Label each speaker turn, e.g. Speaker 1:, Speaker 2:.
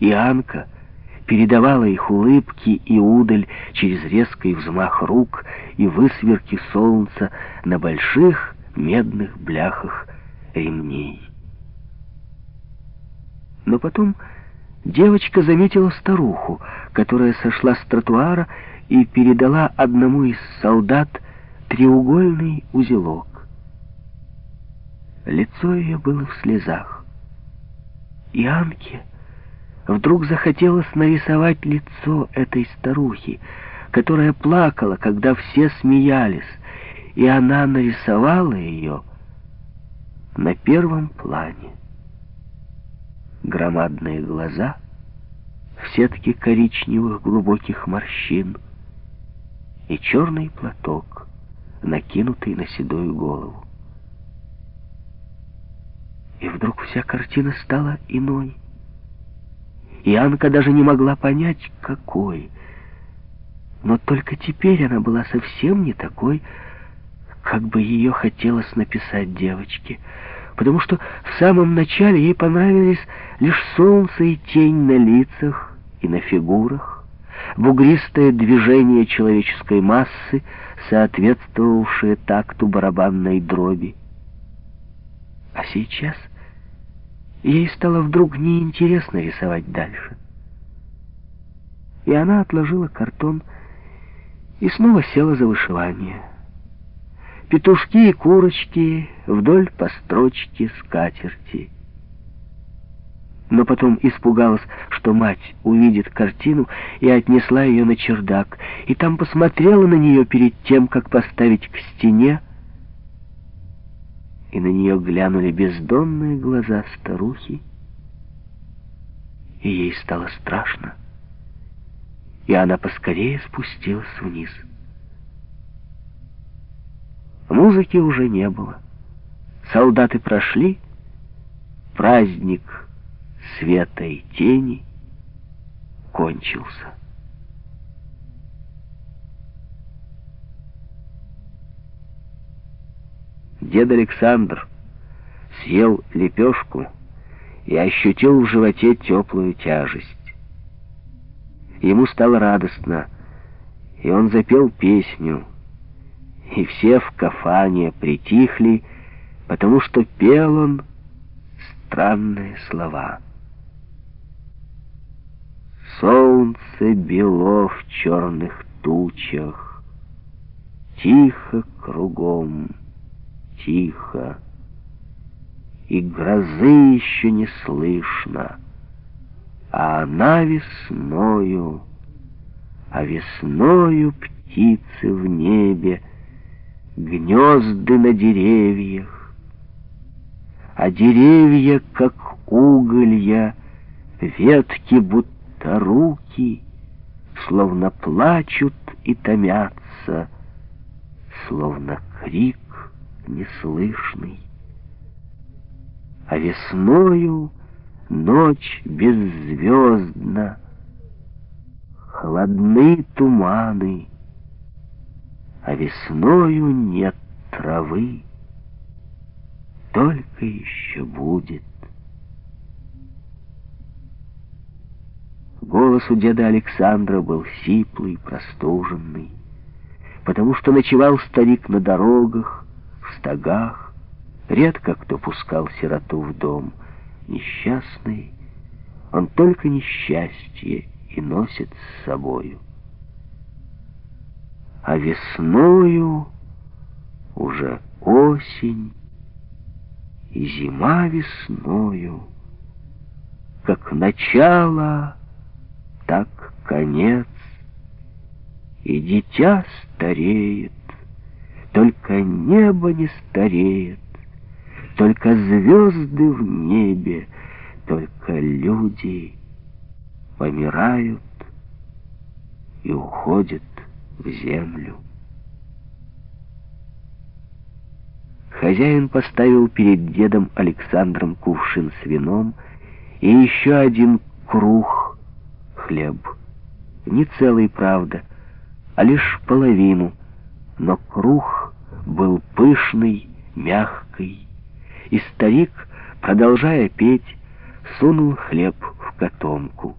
Speaker 1: И Анка передавала их улыбки и удаль через резкий взмах рук и высверки солнца на больших медных бляхах ремней. Но потом девочка заметила старуху, которая сошла с тротуара и передала одному из солдат треугольный узелок. Лицо ее было в слезах. И Анке вдруг захотелось нарисовать лицо этой старухи, которая плакала, когда все смеялись, и она нарисовала ее на первом плане. Громадные глаза в сетке коричневых глубоких морщин и черный платок, накинутый на седую голову. И вдруг вся картина стала иной. И Анка даже не могла понять, какой. Но только теперь она была совсем не такой, как бы ее хотелось написать девочке, потому что в самом начале ей понравились лишь солнце и тень на лицах и на фигурах, бугристое движение человеческой массы, соответствовавшее такту барабанной дроби. А сейчас ей стало вдруг неинтересно рисовать дальше. И она отложила картон и снова села за вышивание. Петушки и курочки вдоль по строчке скатерти. Но потом испугалась, что мать увидит картину и отнесла ее на чердак, и там посмотрела на нее перед тем, как поставить к стене, и на нее глянули бездонные глаза старухи, и ей стало страшно, и она поскорее спустилась вниз. Музыки уже не было. Солдаты прошли, праздник света и тени кончился. Дед Александр съел лепешку и ощутил в животе теплую тяжесть. Ему стало радостно, и он запел песню, и все в кафане притихли, потому что пел он странные слова. Солнце бело в черных тучах, тихо кругом тихо, и грозы еще не слышно, а она весною, а весною птицы в небе, гнезды на деревьях, а деревья, как уголья, ветки будто руки, словно плачут и томятся, словно крик неслышный. А весною ночь беззвездна, Холодны туманы, А весною нет травы, Только еще будет. Голос у деда Александра был сиплый, простуженный, потому что ночевал старик на дорогах, в стогах. Редко кто пускал сироту в дом. Несчастный, он только несчастье и носит с собою. А весною уже осень, и зима весною, как начало, так конец, и дитя стареет, только небо не стареет, Только звезды в небе, Только люди помирают И уходят в землю. Хозяин поставил перед дедом Александром кувшин с вином и еще один круг хлеб. Не целый, правда, а лишь половину, но круг был пышный, мягкий, и старик, продолжая петь, сунул хлеб в котомку.